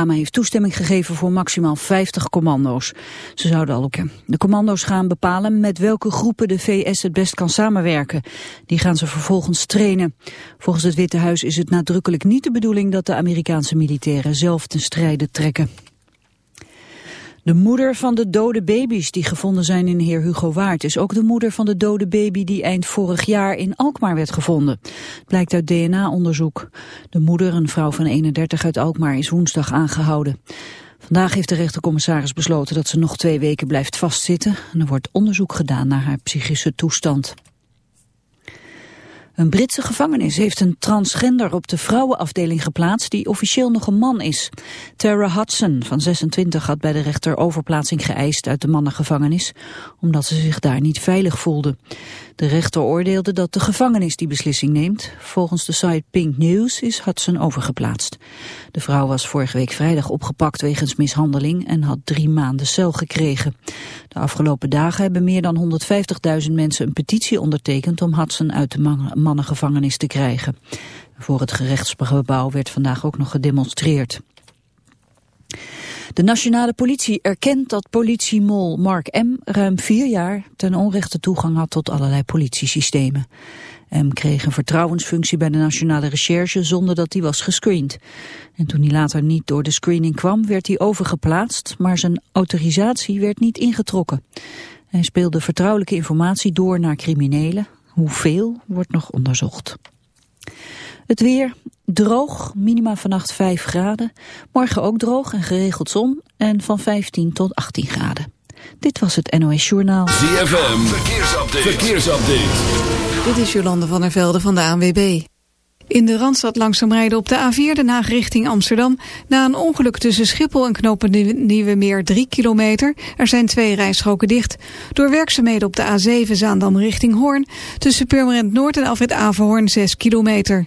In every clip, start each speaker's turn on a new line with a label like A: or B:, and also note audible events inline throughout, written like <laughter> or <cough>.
A: Obama heeft toestemming gegeven voor maximaal 50 commando's. Ze zouden al. De commando's gaan bepalen met welke groepen de VS het best kan samenwerken. Die gaan ze vervolgens trainen. Volgens het Witte Huis is het nadrukkelijk niet de bedoeling dat de Amerikaanse militairen zelf ten strijde trekken. De moeder van de dode baby's die gevonden zijn in Heer Hugo Waard... is ook de moeder van de dode baby die eind vorig jaar in Alkmaar werd gevonden. Blijkt uit DNA-onderzoek. De moeder, een vrouw van 31 uit Alkmaar, is woensdag aangehouden. Vandaag heeft de rechtercommissaris besloten dat ze nog twee weken blijft vastzitten. En er wordt onderzoek gedaan naar haar psychische toestand. Een Britse gevangenis heeft een transgender op de vrouwenafdeling geplaatst die officieel nog een man is. Tara Hudson van 26 had bij de rechter overplaatsing geëist uit de mannengevangenis, omdat ze zich daar niet veilig voelde. De rechter oordeelde dat de gevangenis die beslissing neemt. Volgens de site Pink News is Hudson overgeplaatst. De vrouw was vorige week vrijdag opgepakt wegens mishandeling en had drie maanden cel gekregen. De afgelopen dagen hebben meer dan 150.000 mensen een petitie ondertekend om Hudson uit de mannengevangenis te krijgen. Voor het gerechtsgebouw werd vandaag ook nog gedemonstreerd. De nationale politie erkent dat politiemol Mark M. ruim vier jaar ten onrechte toegang had tot allerlei politiesystemen. M. kreeg een vertrouwensfunctie bij de nationale recherche zonder dat hij was gescreend. En toen hij later niet door de screening kwam werd hij overgeplaatst, maar zijn autorisatie werd niet ingetrokken. Hij speelde vertrouwelijke informatie door naar criminelen. Hoeveel wordt nog onderzocht. Het weer droog, minima vannacht 5 graden. Morgen ook droog en geregeld zon en van 15 tot 18 graden. Dit was het NOS Journaal.
B: ZFM, verkeersupdate. verkeersupdate.
C: Dit is Jolande van der Velde van de ANWB. In de Randstad langzaam rijden op de A4 Den Haag richting Amsterdam. Na een ongeluk tussen Schiphol en knopen Nieuwe Meer 3 kilometer. Er zijn twee rijstroken dicht. Door werkzaamheden op de A7 Zaandam richting Hoorn. Tussen Purmerend Noord en Afrit Averhoorn 6 kilometer.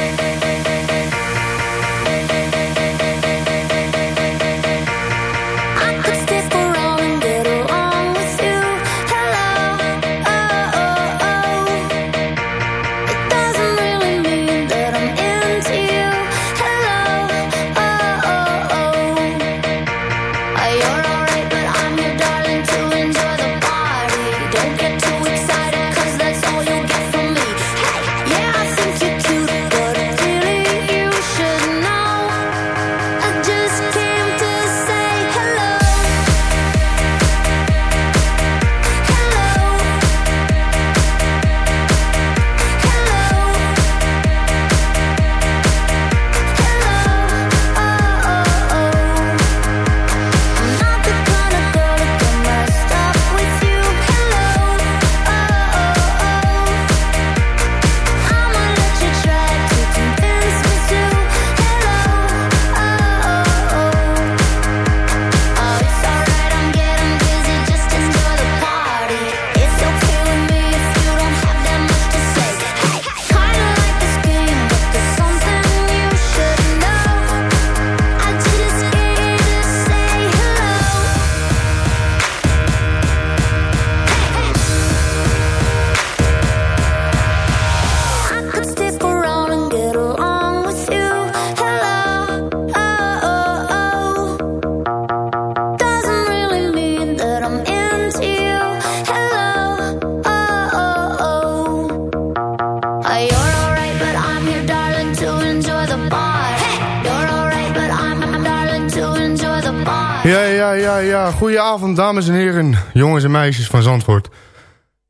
D: Dames en heren, jongens en meisjes van Zandvoort.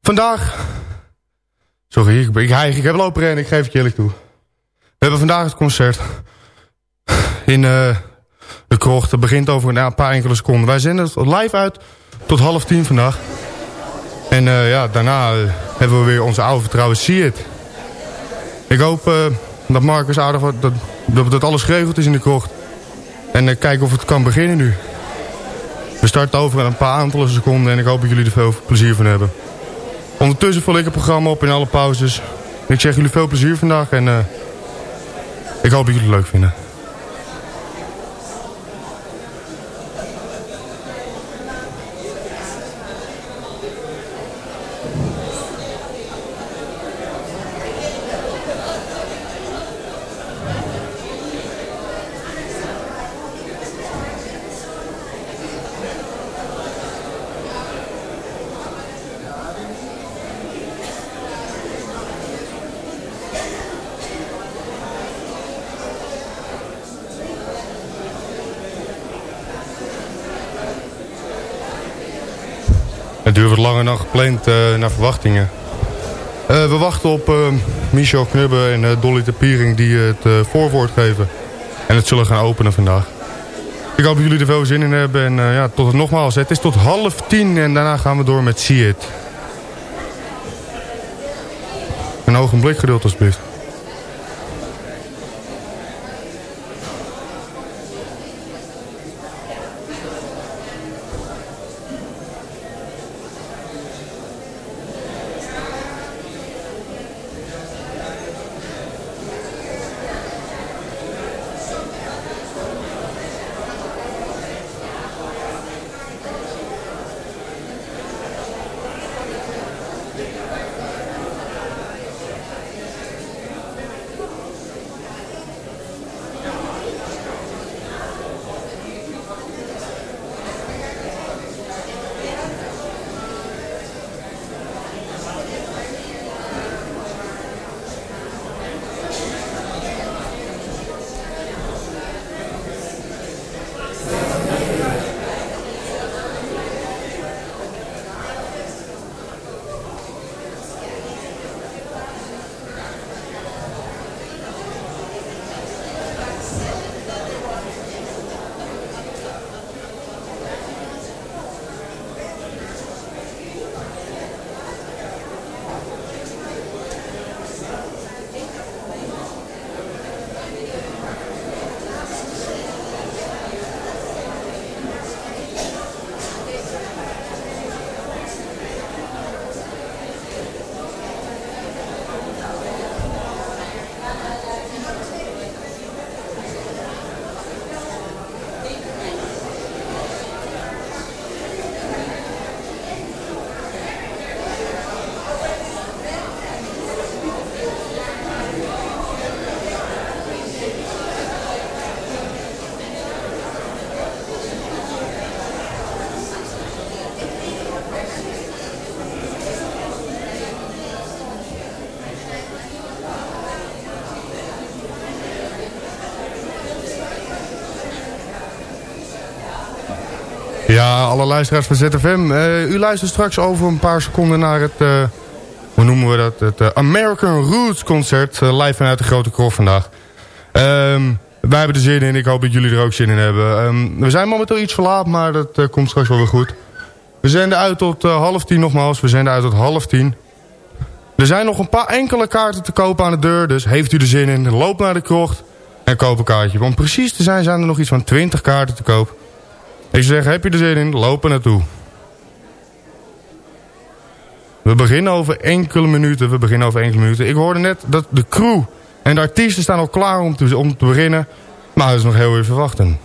D: Vandaag... Sorry, ik, ik, ik heb lopen rennen, ik geef het je eerlijk toe. We hebben vandaag het concert in uh, de krocht. Het begint over een paar enkele seconden. Wij zenden het live uit tot half tien vandaag. En uh, ja, daarna uh, hebben we weer onze oude vertrouwen See It. Ik hoop dat Marcus aardig dat, dat, dat alles geregeld is in de krocht. En kijken of het kan beginnen nu. We starten over een paar aantallen seconden en ik hoop dat jullie er veel plezier van hebben. Ondertussen vul ik het programma op in alle pauzes. Ik zeg jullie veel plezier vandaag en ik hoop dat jullie het leuk vinden. Het duurt wat langer dan gepland uh, naar verwachtingen. Uh, we wachten op uh, Michel Knubbe en Dolly de Piering die het voorwoord geven. En het zullen gaan openen vandaag. Ik hoop dat jullie er veel zin in hebben. En ja, tot nogmaals, het is tot half tien en daarna gaan we door met See It. Een ogenblik geduld alsjeblieft. Alle luisteraars van ZFM. Uh, u luistert straks over een paar seconden naar het... Uh, hoe noemen we dat? Het uh, American Roots Concert. live vanuit de Grote Krof vandaag. Um, wij hebben er zin in. Ik hoop dat jullie er ook zin in hebben. Um, we zijn momenteel iets verlaat, maar dat komt straks wel weer goed. We zenden uit tot half tien nogmaals. We zenden uit tot half tien. Er zijn nog een paar enkele kaarten te kopen aan de deur. Dus heeft u er zin in, loop naar de krocht en koop een kaartje. Om precies te zijn zijn er nog iets van 20 kaarten te koop. Ik zeg, heb je er zin in? Lopen naartoe. We beginnen over enkele minuten. We beginnen over enkele minuten. Ik hoorde net dat de crew en de artiesten staan al klaar om te, om te beginnen. Maar dat is nog heel even wachten.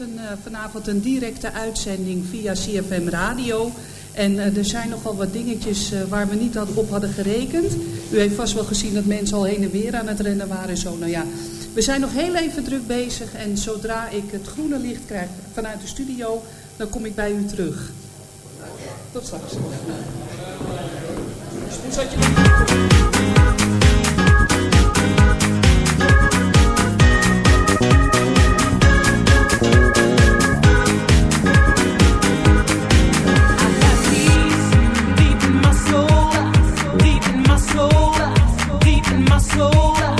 E: Een, vanavond een directe uitzending via CFM Radio. En er zijn nogal wat dingetjes waar we niet op hadden gerekend. U heeft vast wel gezien dat mensen al heen en weer aan het rennen waren en zo. Nou ja, we zijn nog heel even druk bezig. En zodra ik het groene licht krijg vanuit de studio, dan kom ik bij u terug. Tot straks. En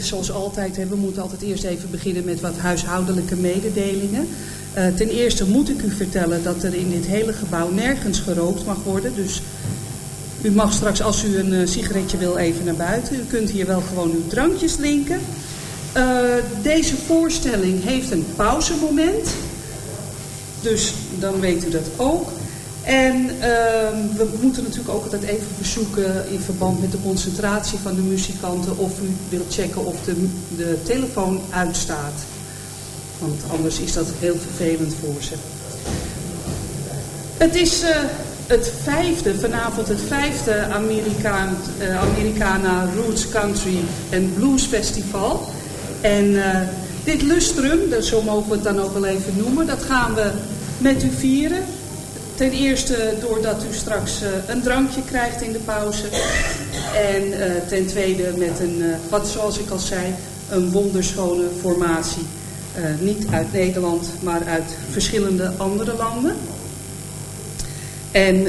E: zoals altijd, we moeten altijd eerst even beginnen met wat huishoudelijke mededelingen. Uh, ten eerste moet ik u vertellen dat er in dit hele gebouw nergens gerookt mag worden. Dus u mag straks, als u een uh, sigaretje wil, even naar buiten. U kunt hier wel gewoon uw drankjes drinken. Uh, deze voorstelling heeft een pauzemoment. Dus dan weet u dat ook. En uh, we moeten natuurlijk ook altijd even verzoeken in verband met de concentratie van de muzikanten of u wilt checken of de, de telefoon uitstaat. Want anders is dat heel vervelend voor ze. Het is uh, het vijfde, vanavond het vijfde Amerikaan, uh, Americana Roots Country and Blues Festival. En uh, dit lustrum, zo mogen we het dan ook wel even noemen, dat gaan we met u vieren. Ten eerste doordat u straks uh, een drankje krijgt in de pauze. En uh, ten tweede met een, uh, wat zoals ik al zei, een wonderschone formatie. niet uit Nederland, maar uit verschillende andere landen. En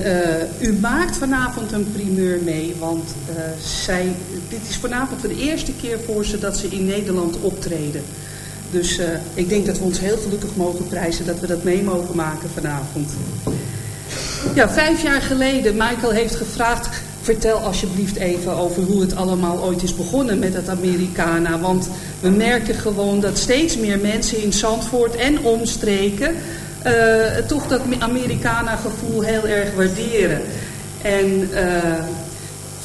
E: u maakt vanavond een primeur mee, want zij, dit is vanavond de eerste keer voor ze dat ze in Nederland optreden. Dus ik denk dat we ons heel gelukkig mogen prijzen dat we dat mee mogen maken vanavond. Ja, vijf jaar geleden, Michael heeft gevraagd... vertel alsjeblieft even over hoe het allemaal ooit is begonnen met het Americana. Want we merken gewoon dat steeds meer mensen in Zandvoort en omstreken... Uh, toch dat Americana-gevoel heel erg waarderen. En uh,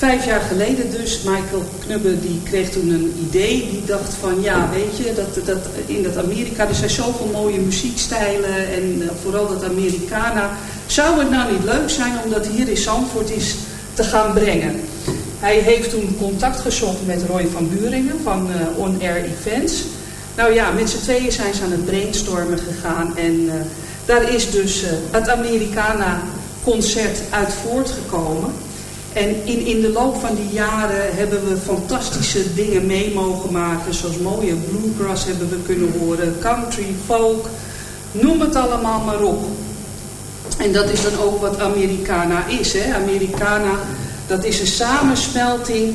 E: vijf jaar geleden dus, Michael Knubbe die kreeg toen een idee. Die dacht van, ja weet je, dat, dat, in dat Amerika, er zijn zoveel mooie muziekstijlen en uh, vooral dat Americana... Zou het nou niet leuk zijn om dat hier in Zandvoort eens te gaan brengen? Hij heeft toen contact gezocht met Roy van Buringen van uh, On Air Events. Nou ja, met z'n tweeën zijn ze aan het brainstormen gegaan. En uh, daar is dus het Americana concert uit voortgekomen. En in, in de loop van die jaren hebben we fantastische dingen mee mogen maken. Zoals mooie bluegrass hebben we kunnen horen, country, folk, noem het allemaal maar op. En dat is dan ook wat Americana is. Hè? Americana, dat is een samensmelting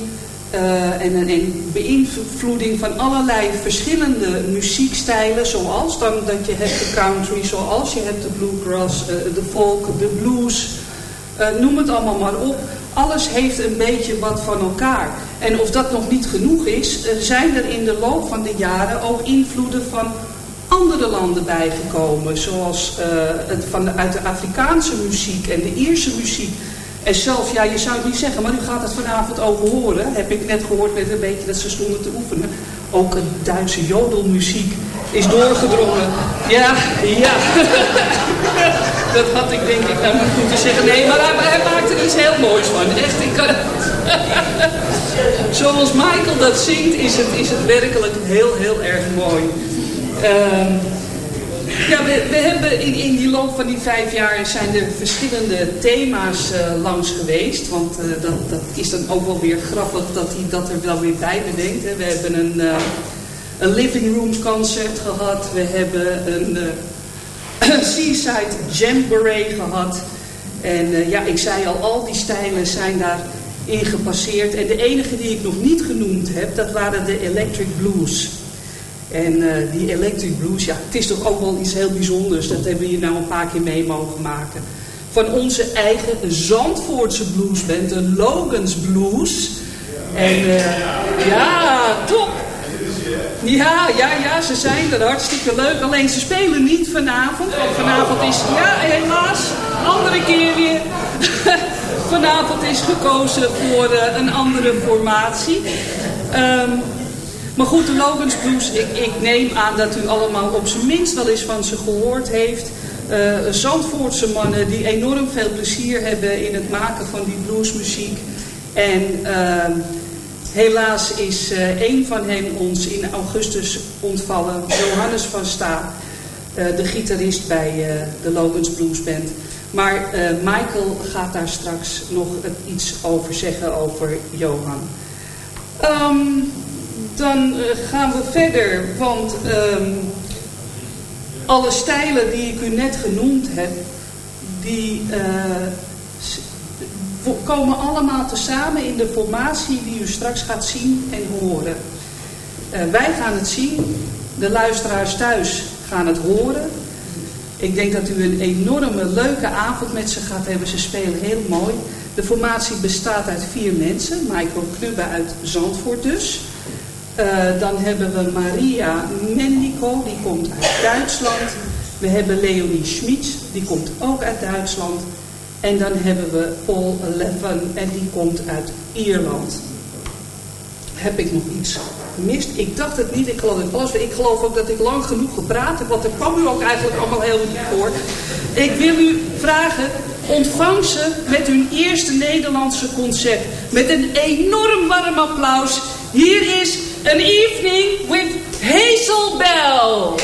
E: uh, en een, beïnvloeding van allerlei verschillende muziekstijlen. Zoals dan dat je hebt de country, zoals je hebt de bluegrass, uh, de folk, de blues. Uh, noem het allemaal maar op. Alles heeft een beetje wat van elkaar. En of dat nog niet genoeg is, zijn er in de loop van de jaren ook invloeden van andere landen bijgekomen. Zoals uh, van uit de Afrikaanse muziek en de Ierse muziek. En zelf, ja, je zou het niet zeggen, maar u gaat het vanavond over horen. Heb ik net gehoord met een beetje dat ze stonden te oefenen. Ook een Duitse jodelmuziek is doorgedrongen. Ja, ja. <laughs> dat had ik denk ik nou moeten zeggen. Nee, maar hij, hij maakt er iets heel moois van. Echt, ik kan... <laughs> Zoals Michael dat zingt, is het, is het werkelijk heel, heel erg mooi. Uh, ja, we, we hebben in, die loop van die vijf jaar zijn er verschillende thema's uh, langs geweest. Want uh, dat, dat is dan ook wel weer grappig dat hij dat er wel weer bij bedenkt. Hè. We hebben een, uh, een living room concert gehad. We hebben een <clears throat> seaside jamboree gehad. En ja, ik zei al, al die stijlen zijn daar ingepasseerd. En de enige die ik nog niet genoemd heb, dat waren de electric blues. En uh, die electric blues, ja, het is toch ook wel iets heel bijzonders. Dat hebben we hier nou een paar keer mee mogen maken. Van onze eigen Zandvoortse bluesband, de Logans Blues. En uh, ja, top! Ja, ja, ja, ze zijn er hartstikke leuk. Alleen ze spelen niet vanavond. Want vanavond is, ja, helaas, andere keer weer. <laughs> vanavond is gekozen voor uh, een andere formatie. Um, maar goed, de Logans Blues, ik, ik, neem aan dat u allemaal op zijn minst wel eens van ze gehoord heeft. Uh, Zandvoortse mannen die enorm veel plezier hebben in het maken van die bluesmuziek. En uh, helaas is uh, een van hen ons in augustus ontvallen, Johannes van Sta, de gitarist bij de Logans Blues Band. Maar Michael gaat daar straks nog iets over zeggen over Johan. Um, dan uh, gaan we verder, want um, alle stijlen die ik u net genoemd heb, die uh, komen allemaal tezamen in de formatie die u straks gaat zien en horen. Uh, wij gaan het zien, de luisteraars thuis gaan het horen. Ik denk dat u een enorme leuke avond met ze gaat hebben. Ze spelen heel mooi. De formatie bestaat uit vier mensen. Michael Knubbe uit Zandvoort dus. Uh, dan hebben we Maria Mendico, die komt uit Duitsland. We hebben Leonie Schmitz, die komt ook uit Duitsland. En dan hebben we Paul Levin en die komt uit Ierland. Heb ik nog iets gemist? Ik dacht het niet, ik geloof het. Ik geloof ook dat ik lang genoeg gepraat heb, want dat kwam u ook eigenlijk allemaal heel goed voor. Ik wil u vragen, ontvang ze met hun eerste Nederlandse concert. Met een enorm warm applaus. Hier is An Evening with Hazel Bell.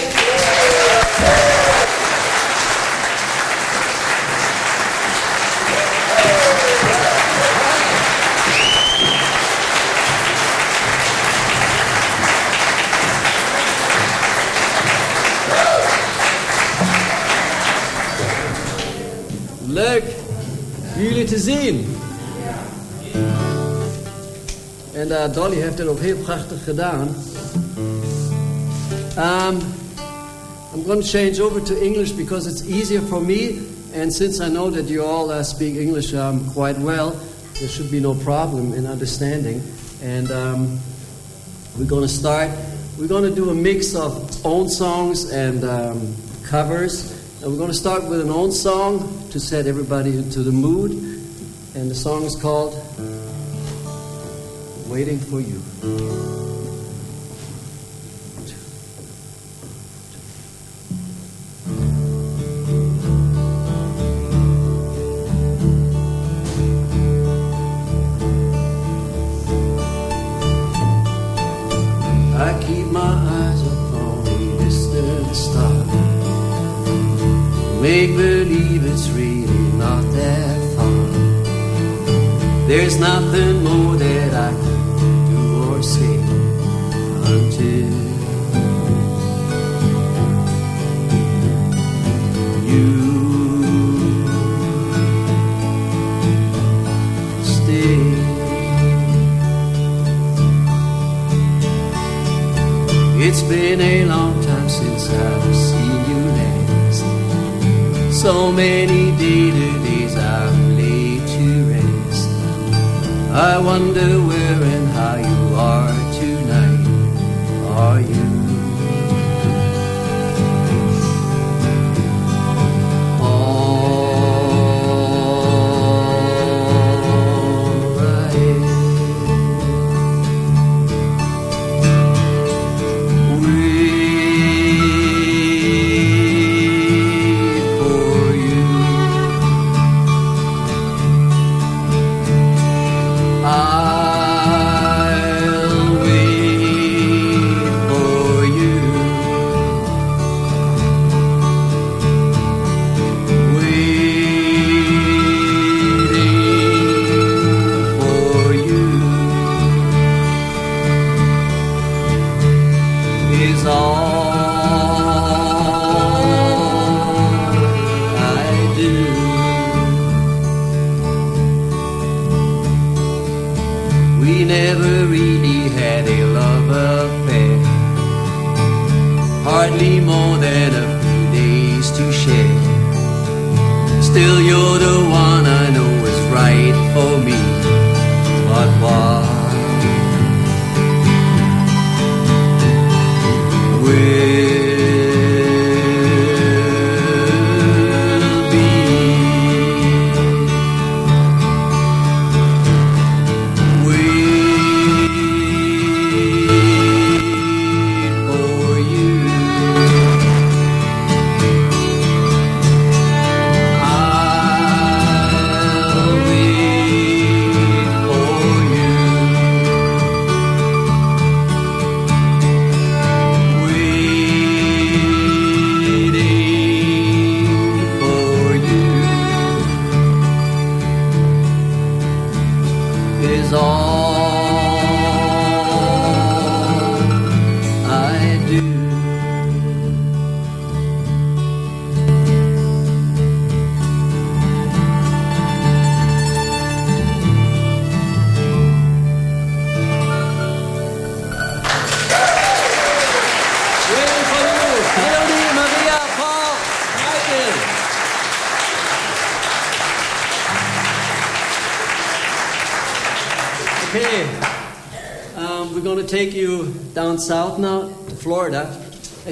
F: Leuk jullie te zien. En uh, Dolly heeft het ook heel prachtig gedaan. Um, I'm going to change over to English because it's easier for me. And since I know that you all uh, speak English um, quite well, there should be no problem in understanding. And um, we're going to start. We're going to do a mix of own songs and um, covers. And we're going to start with an own song to set everybody into the mood. And the song is called waiting for you. I keep my eyes upon a distant star. Make believe it's really not that far. There's nothing more that I been a long time since I've seen you last. So many days I've laid to rest. I wonder where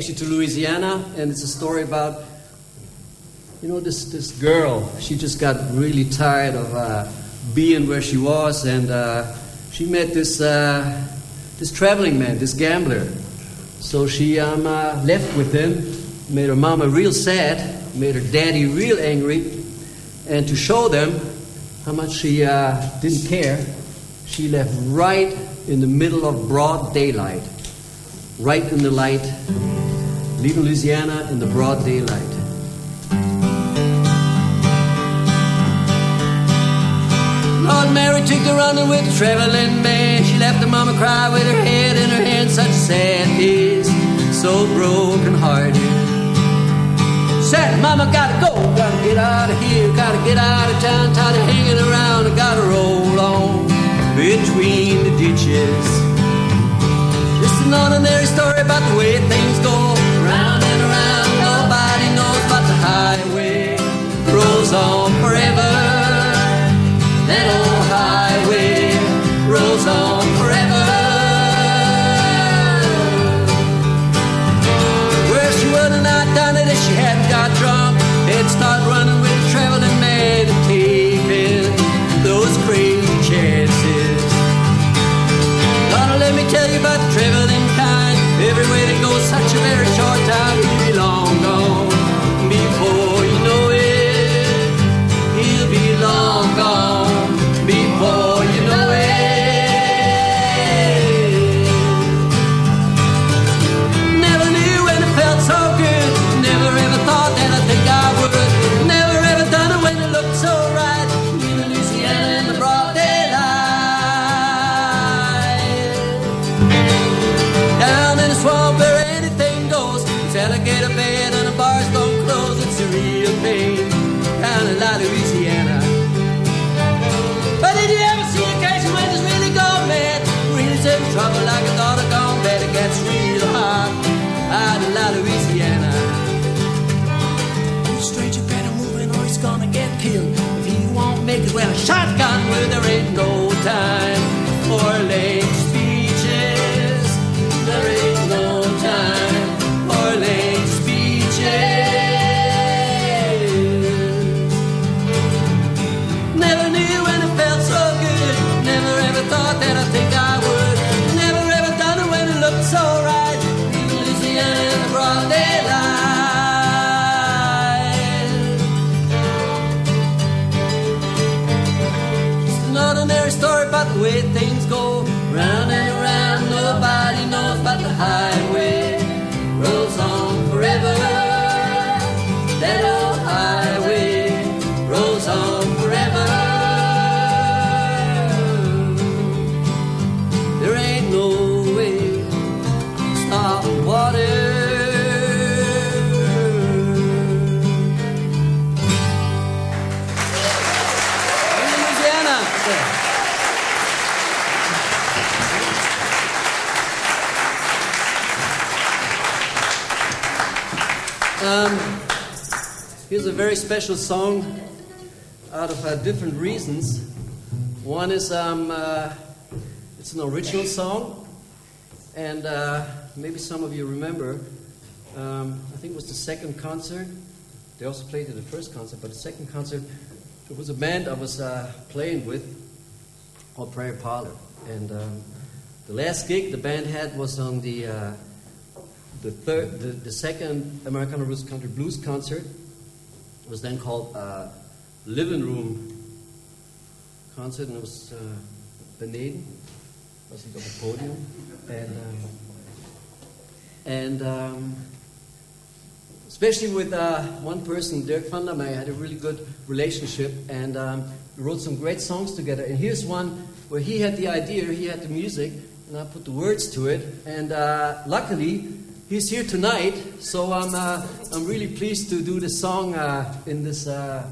F: actually to Louisiana, and it's a story about, you know, this, this girl. She just got really tired of uh, being where she was, and uh, she met this, uh, this traveling man, this gambler. So she um, uh, left with him, made her mama real sad, made her daddy real angry, and to show them how much she uh, didn't care, she left right in the middle of broad daylight right in the light, leaving Louisiana in the broad daylight. Lord Mary took the running with the traveling man. She left the mama cry with her head in her hand, such sad face, so broken hearted. Said, Mama, gotta go, gotta get out of here, gotta get out of town, tired of hanging around, I gotta roll on between the ditches an ordinary story about the way things go. On forever. That old highway rolls on forever. Where she would have not done it if she hadn't got drunk. Head start running with a traveling man and taking those crazy chances. Gonna let me tell you about the traveling kind. Everywhere they go, such a very well, a shotgun very special song out of uh, different reasons. One is um, uh, it's an original song, and uh, maybe some of you remember. Um, I think it was the second concert. They also played at the first concert, but the second concert, it was a band I was uh, playing with called Prayer Parlor, and um, the last gig the band had was on the uh, the third, the, the second Americana Roots Country Blues concert was then called uh, Living Room concert, and it was uh, Beneden was on the podium, and um, and um, especially with uh, one person, Dirk van der Meij, had a really good relationship, and um, we wrote some great songs together. And here's one where he had the idea, he had the music, and I put the words to it, and uh, luckily he's here tonight, so I'm, uh, I'm really pleased to do the song uh, in, this, uh,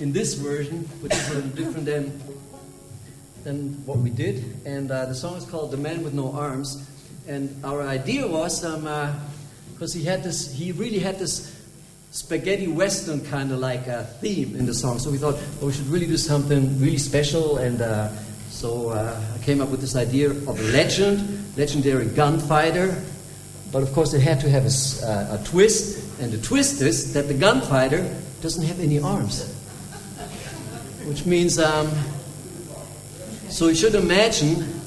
F: in this version, which is a little different than, than what we did. And uh, the song is called The Man with No Arms. And our idea was, because um, he had this, he really had this spaghetti western kind of like a theme in the song. So we thought, well, we should really do something really special. And uh, so uh, I came up with this idea of a legend, legendary gunfighter but of course, it had to have a, uh, a twist, and the twist is that the gunfighter doesn't have any arms. Which means, um, so you should imagine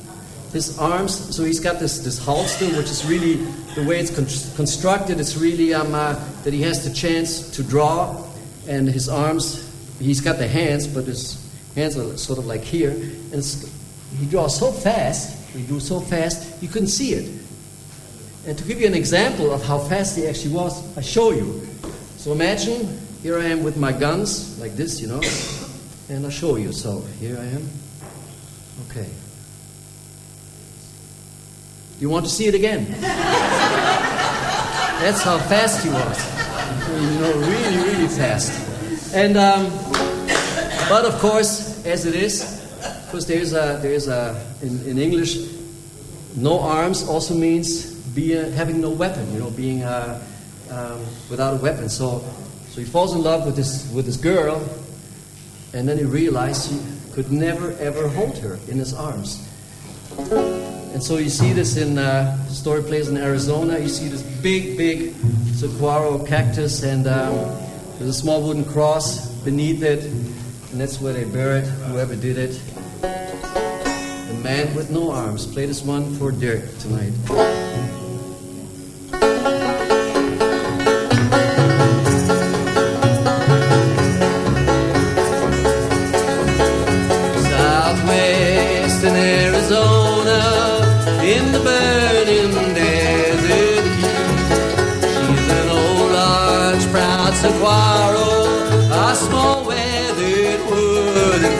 F: his arms. So he's got this, this holster, which is really the way it's con- constructed. It's really um, uh, that he has the chance to draw, and his arms. He's got the hands, but his hands are sort of like here, and he draws so fast. He drew so fast you couldn't see it. And to give you an example of how fast he actually was, I show you. So imagine here I am with my guns, like this, you know, and I'll show you. So here I am. Okay. You want to see it again? <laughs> That's how fast he was. You know, really, really fast. And, um, but of course, as it is, because there's a, there's a, in, in English, no arms also means being, having no weapon, you know, being uh, um, without a weapon. So, so he falls in love with this, with this girl, and then he realized he could never ever hold her in his arms. And so you see this in uh, story plays in Arizona. You see this big, big saguaro cactus, and um, there's a small wooden cross beneath it, and that's where they buried whoever did it. The man with no arms. Play this one for Dirk tonight.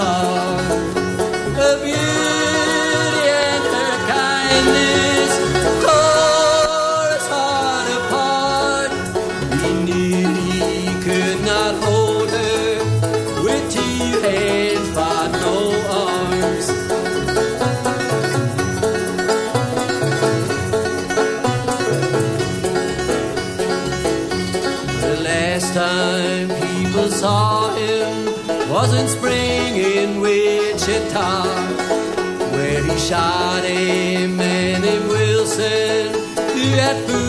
G: him Wichita, where he shot a man named Wilson who had fooled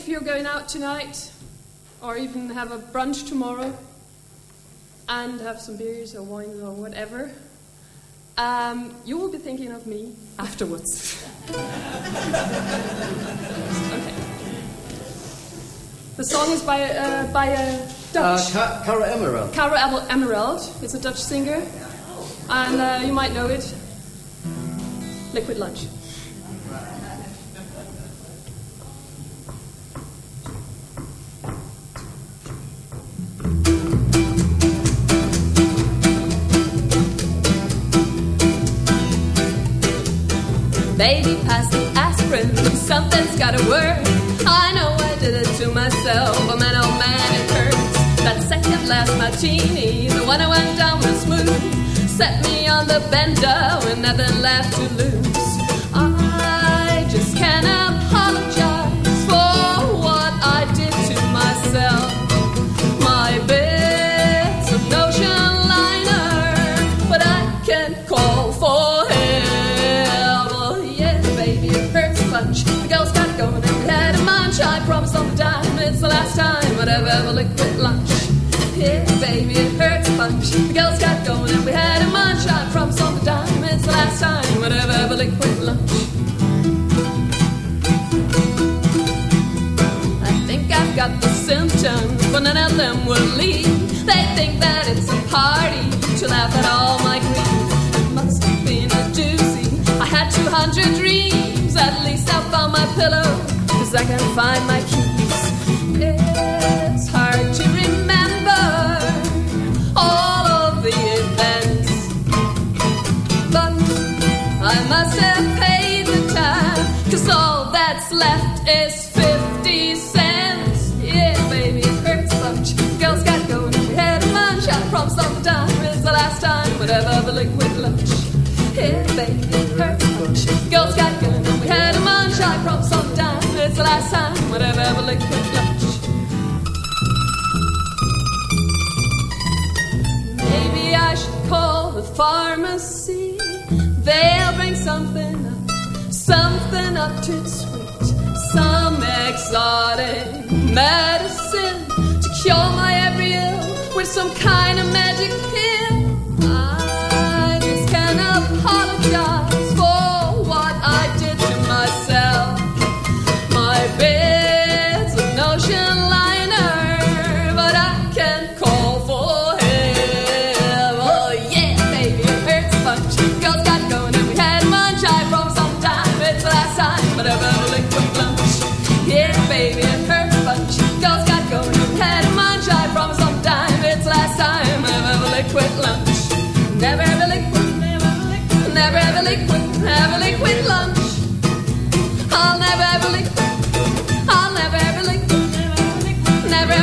H: if you're going out tonight, or even have a brunch tomorrow, and have some beers or wines or whatever, um, you will be thinking of me afterwards. <laughs> okay. The song is by uh, by a
F: Uh,
H: Dutch.
F: Ca- Cara Emerald.
H: Cara Emerald is a Dutch singer, and uh, you might know it. Liquid Lunch. Baby, pass the aspirin. Something's gotta work. I know I did it to myself. Oh man, oh man, it hurts. That second last martini, the one I went down was smooth. Set me on the bender with nothing left to lose. Last time I'd ever have a liquid lunch. Yeah, baby, it hurts a bunch. The girls got going and we had a promise on the dime it's the last time I'd ever have a liquid lunch. I think I've got the symptoms, but none of them will leave. They think that it's a party to laugh at all my grief. It must have been a doozy. I had 200 dreams. At least I found my pillow, cause I can't find my keys. Have paid the time, cause all that's left is 50 cents. Yeah, baby, it hurts a bunch. Girls got going and we had a munch. I promise on the dime it's the last time we'd ever have a liquid lunch. Yeah, baby, it hurts a bunch. Girls got going and we had a munch. I promise on the dime it's the last time we'd ever have a liquid lunch. Maybe I should call the pharmacy. They'll bring something up, something up to sweet, some exotic medicine to cure my every ill with some kind of magic pill. I just can't apologize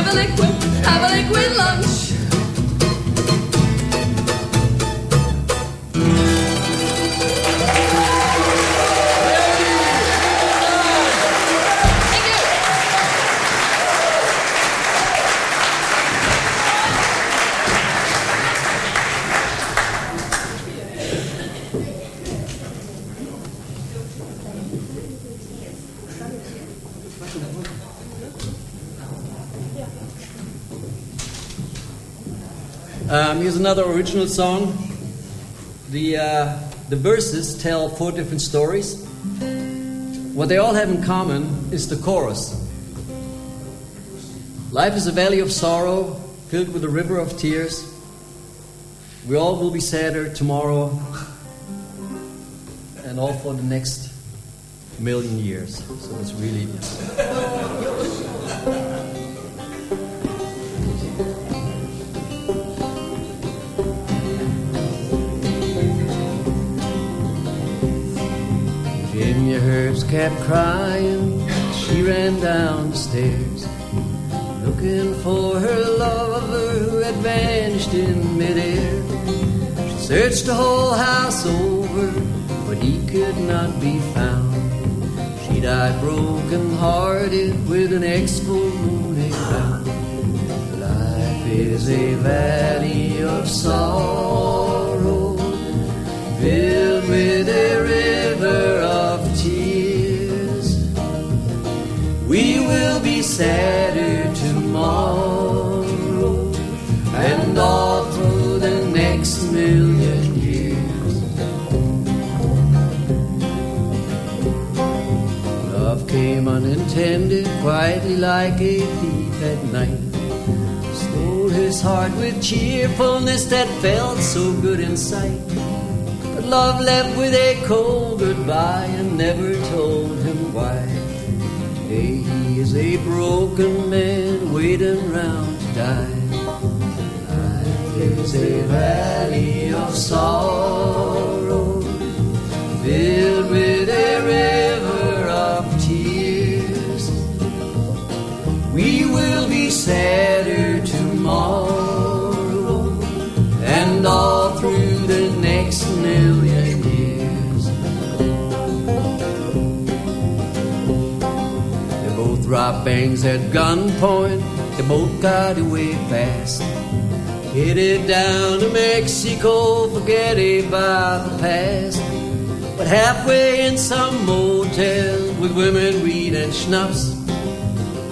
H: never ever liquid, have a liquid lunch.
F: Um, here's another original song. The, uh, the verses tell four different stories. What they all have in common is the chorus. Life is a valley of sorrow filled with a river of tears. We all will be sadder tomorrow and all for the next million years. So it's really. Herbs kept crying. She ran down the stairs, looking for her lover who had vanished in midair. She searched the whole house over, but he could not be found. She died broken hearted with an ex full moon. Life is a valley of sorrow, filled with a river of will be sadder tomorrow, and all through the next million years. Love came unintended, quietly like a thief at night. Stole his heart with cheerfulness that felt so good in sight. But love left with a cold goodbye and never told is a broken man waiting round to die. Life is a valley of sorrow, filled banks at gunpoint. They both got away fast. Headed down to Mexico, forgetting about the past. But halfway in some motel with women, weed, and schnapps,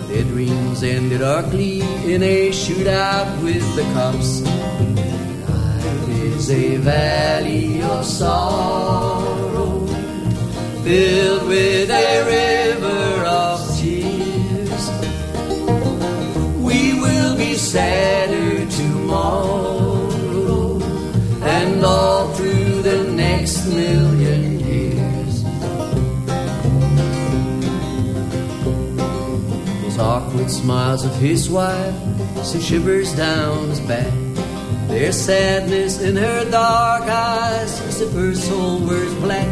F: their dreams ended ugly in a shootout with the cops. Life is a valley of sorrow, filled with a river sadder tomorrow, and all through the next million years. Those awkward smiles of his wife send shivers down his back. There's sadness in her dark eyes as if her soul was black.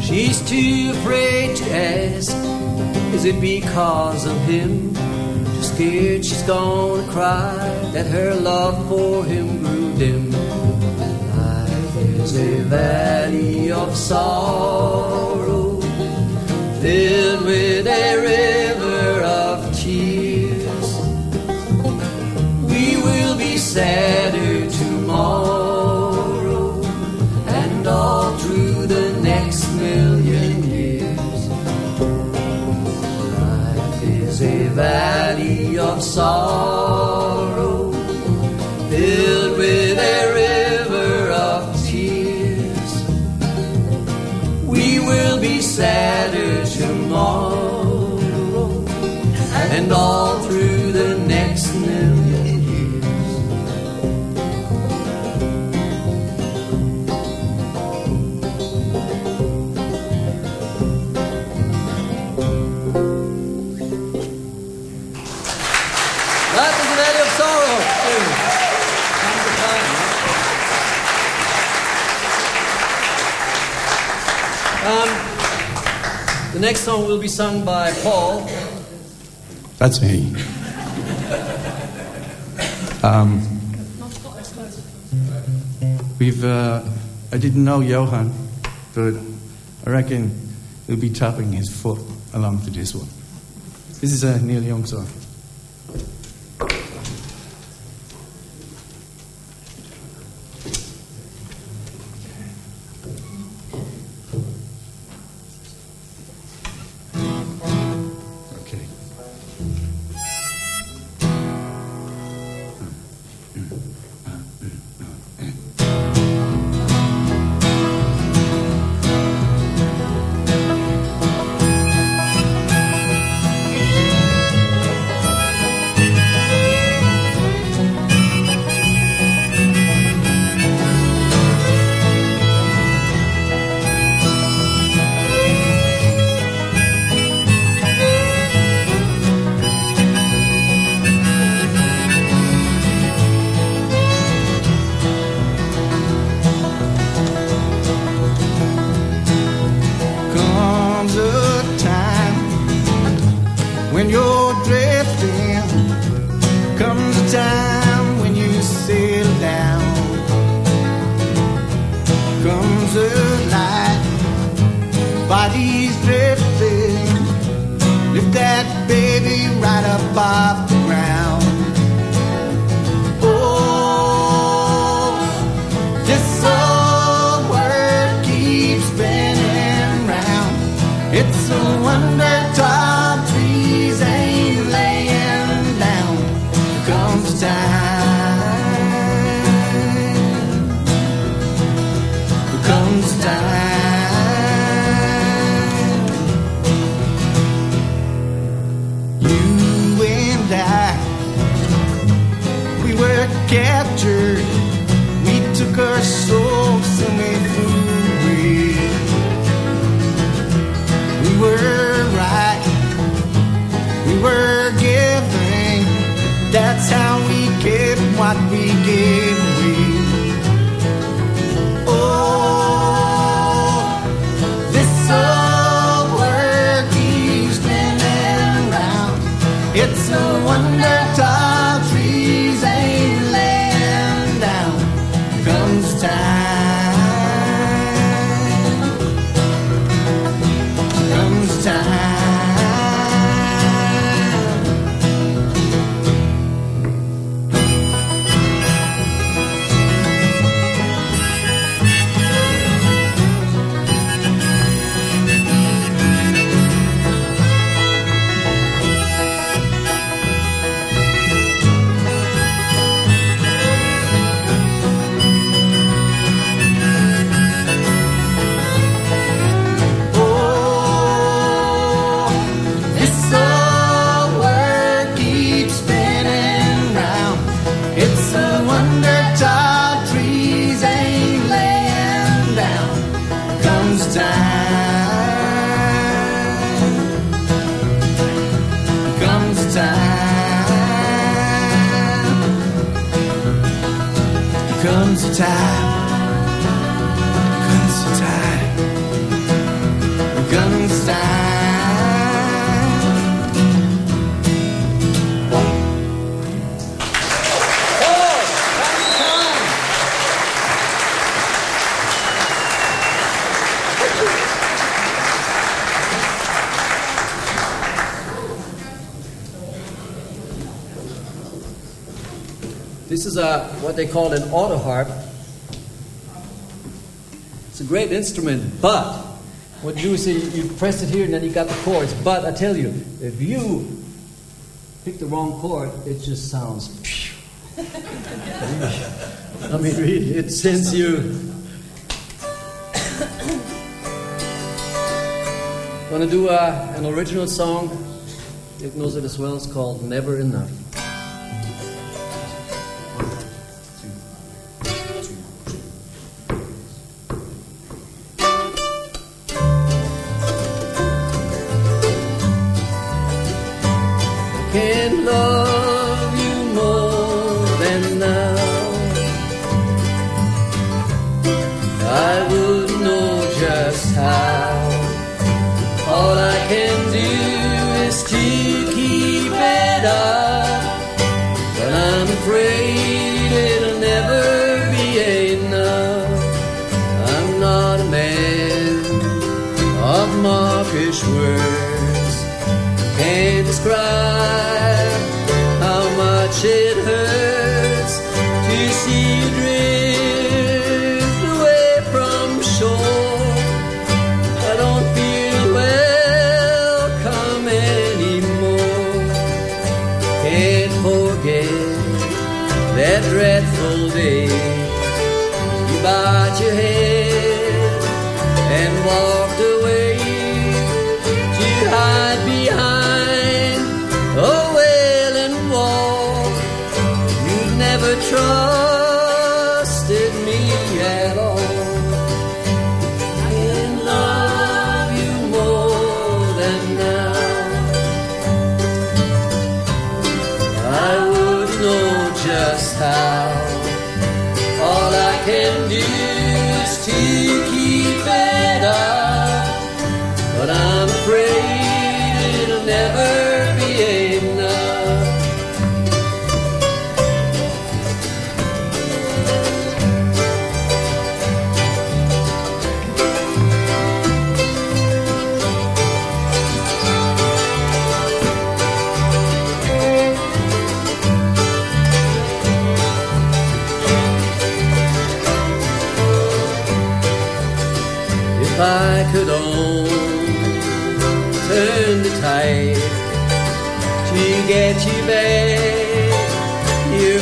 F: She's too afraid to ask, is it because of him? Scared she's gonna cry that her love for him grew dim. Life is a valley of sorrow, filled with a river of tears. We will be sadder valley next song will be sung by Paul.
I: That's me. Um, we've. Uh, I didn't know Johan, but I reckon he'll be tapping his foot along to this one. This is a Neil Young song.
J: by what
F: they called an autoharp. It's a great instrument, but what you see, you press it here and then you got the chords. But I tell you, if you pick the wrong chord, it just sounds. <laughs> I mean, really, it sends you. <coughs> Want to do uh, an original song? It knows it as well. It's called Never Enough. much it hurts to see you drift away from shore. I don't feel welcome anymore. Can't forget that dreadful day. You bowed your head and walked.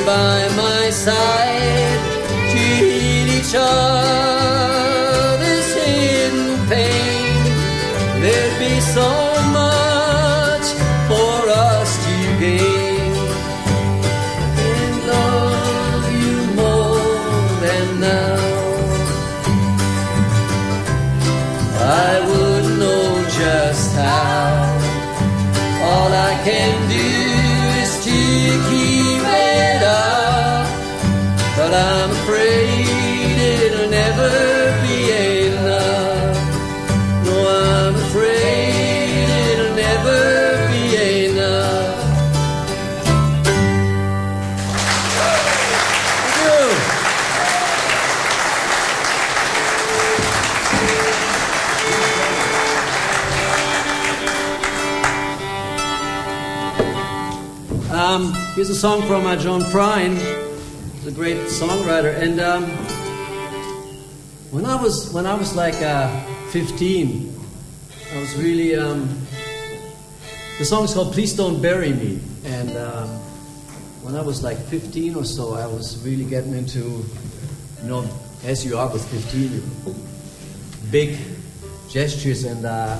F: By my side. To heal each other's Here's a song from uh, John Prine. He's a great songwriter. And um, when I was when I was like uh, 15, I was really um, the song is called "Please Don't Bury Me." And um, when I was like 15 or so, I was really getting into, you know, as you are with 15, big gestures. And uh,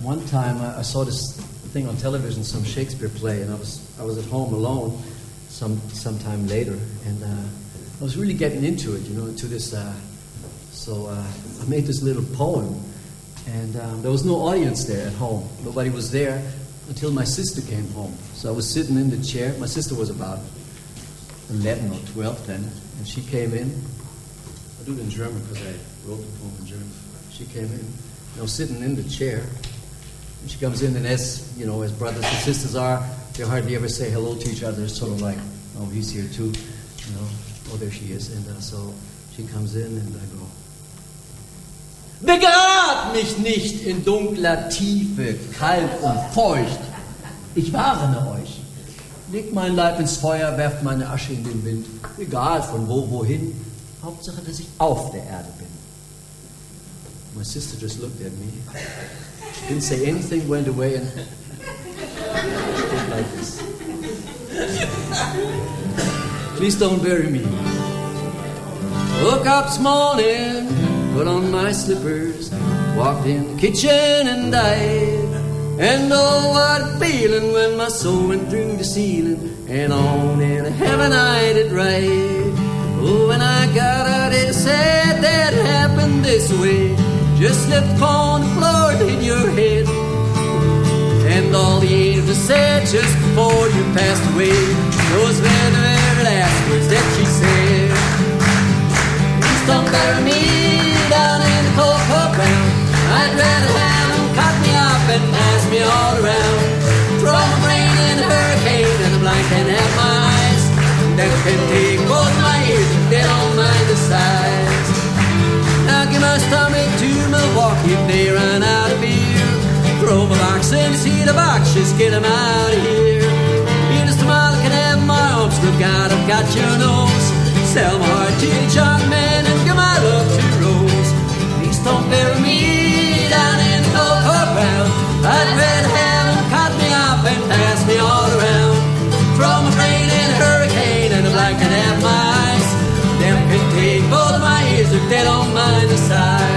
F: one time I, I saw this thing on television, some Shakespeare play, and I was I was at home alone some sometime later, and uh, I was really getting into it, you know, into this. Uh, so uh, I made this little poem, and um, there was no audience there at home. Nobody was there until my sister came home. So I was sitting in the chair. My sister was about 11 or 12 then, and she came in. I do it in German because I wrote the poem in German. She came in. I was sitting in the chair, she comes in, and as you know, as brothers and sisters are, they hardly ever say hello to each other. It's sort of like, oh, he's here too, you know. Oh, there she is. And uh, so she comes in, and I go, Begrab mich nicht in dunkler Tiefe, kalt und feucht. Ich warne euch. Legt mein Leib ins Feuer, werft meine Asche in den Wind. Egal von wo, wohin. Hauptsache, dass ich auf der Erde bin. My sister just looked at me. She didn't say anything, went away, and like this. <laughs> Please don't bury me. Woke up this morning, put on my slippers, walked in the kitchen and died. And oh, what a feeling when my soul went through the ceiling and on in heaven I did ride. Oh, when I got out, it said that happened this way. Just left on the floor in your head. And all the angels said just before you passed away, those were the very last words that she said. Please don't bury me down in the cold cold ground. I'd rather have them cut me up and pass me all around. Throw my brain in a hurricane and a blanket at my eyes. That can take both my ears and they don't mind the size. Now give my stomach to Milwaukee if they run out of beer. Throw my box just get 'em out of here. Even a smile can have my arms, look out, I've got your nose. Sell my heart to junk man and give my love to Rose. Please don't bury me down in the cold, ground. I'd rather have 'em cut me up and pass me all around. Throw my brain in a hurricane and a blanket at my eyes. Them can take both my ears if they don't mind the size.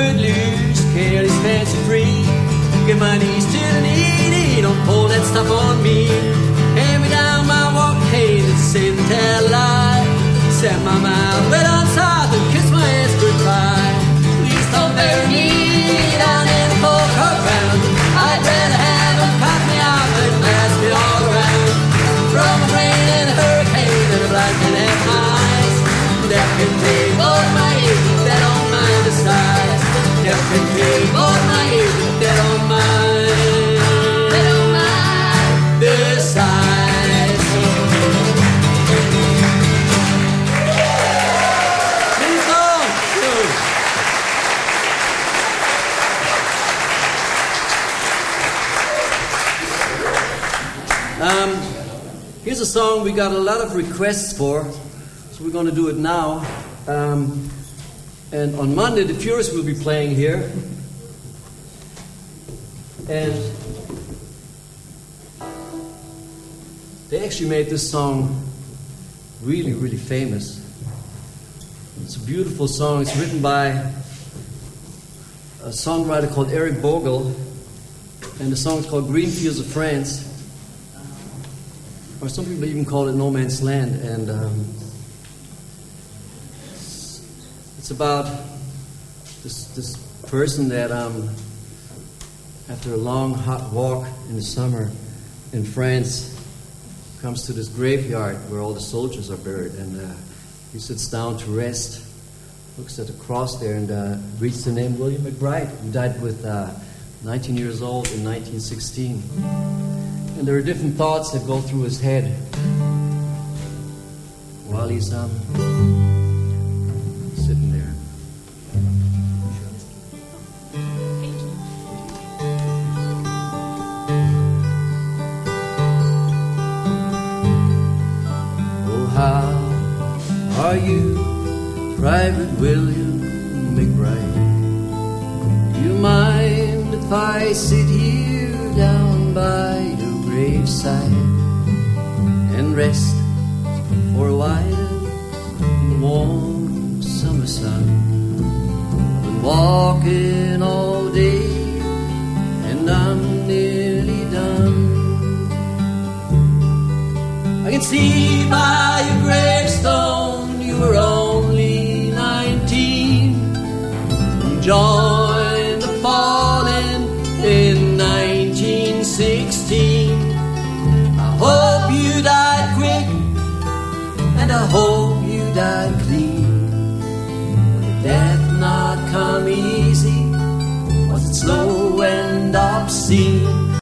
F: Footloose, careless fancy free. Give my knees to the needy, don't pull that stuff on me. Hand me down my and say the tell lie. Set my mouth right on top and kiss my ass goodbye. Please don't bury me down in the ground. I'd rather have cut me pass me all around. Rain and a hurricane Um, here's a song we got a lot of requests for, so we're going to do it now. Um, and on Monday, the Furious will be playing here. And they actually made this song really, really famous. It's a beautiful song. It's written by a songwriter called Eric Bogle, and the song is called Green Fields of France, or some people even call it No Man's Land. And um, it's about this, this person that um, after a long, hot walk in the summer in France, comes to this graveyard where all the soldiers are buried, and uh, he sits down to rest, looks at the cross there, and uh, reads the name William McBride, who died with uh, 19 years old in 1916. And there are different thoughts that go through his head while he's um, if